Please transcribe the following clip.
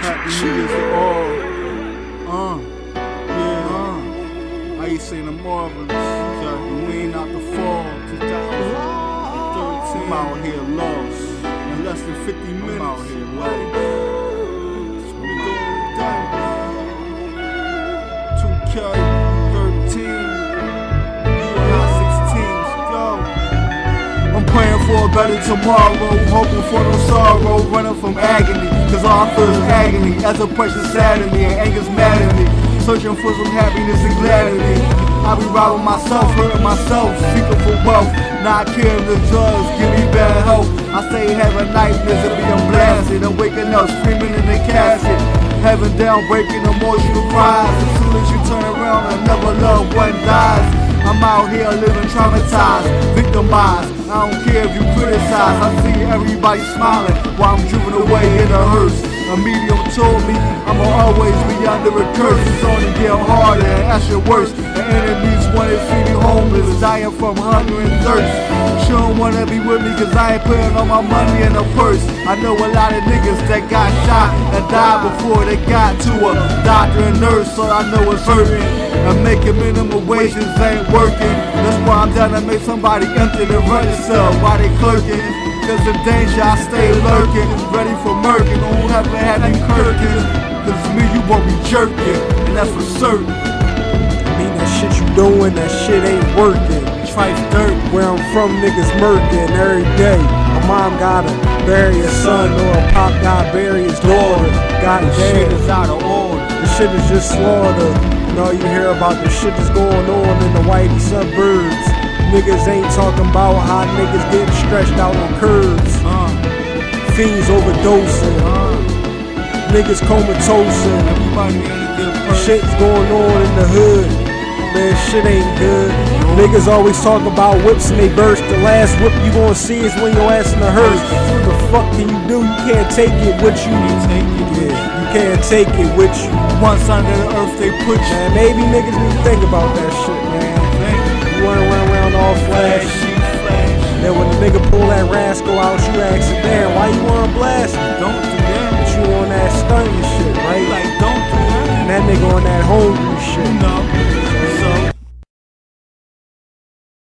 Happy New Year's to all. Uh, yeah, uh. I ain't seen the marvelous. Okay. We ain't out the fall. 2013. I'm out here lost. In less than 50 minutes. I'm out here lost. For a better tomorrow, hoping for no sorrow, running from agony. Cause all I feel is agony, as oppression sadden me and anger's mad at me. Searching for some happiness and gladness. I be robbing myself, hurting myself, seeking for wealth. Not caring the drugs, give me bad health. I stay having nightmares of being blasted and waking up screaming in the casket. Heaven down, breaking emotional cries. As soon as you turn around, another loved one dies. I'm out here living traumatized, victimized. I don't care if you criticize. I see everybody smiling while I'm driven away in a hearse. A medium told me I'ma always be under a curse. It's only getting harder and that's your worst. The enemies wanna see me homeless, dying from hunger and thirst. She don't wanna be with me cause I ain't putting all my money in a purse. I know a lot of niggas that got shot and died before they got to a doctor and nurse, so I know it's hurting. And making minimum wages ain't working. That's why I'm down to make somebody empty the running cell while they clerking. Cause in danger I stay lurking, ready for murking. Don't ever have me kirking. Cause me you won't be jerking, and that's for certain. I mean that shit you doing, that shit ain't working. Trice dirt, Where I'm from, niggas murking every day. My mom gotta bury a son, or a pop gotta bury his daughter. God shit is out of order. The shit is just slaughter. You know, you hear about the shit that's going on in the whitey suburbs. Niggas ain't talking about how niggas getting stretched out on curves. Uh, Fiends overdosing, uh, niggas comatosing. everybody in the good person. Shit's going on in the hood. Man, shit ain't good. Niggas always talk about whips and they burst. The last whip you gonna see is when your ass in the hearse. What the fuck can you do? You can't take it with you. Take it Yeah, you can't take it with you. Once under the earth they put you. Man, maybe niggas need to think about that shit, man. You wanna run around all flash. Then when the nigga pull that rascal out, you ask him, damn, why you wanna blast him? Don't do that. But you on that stunt and shit, right? Like, don't do that. And that nigga on that hungry shit. You know.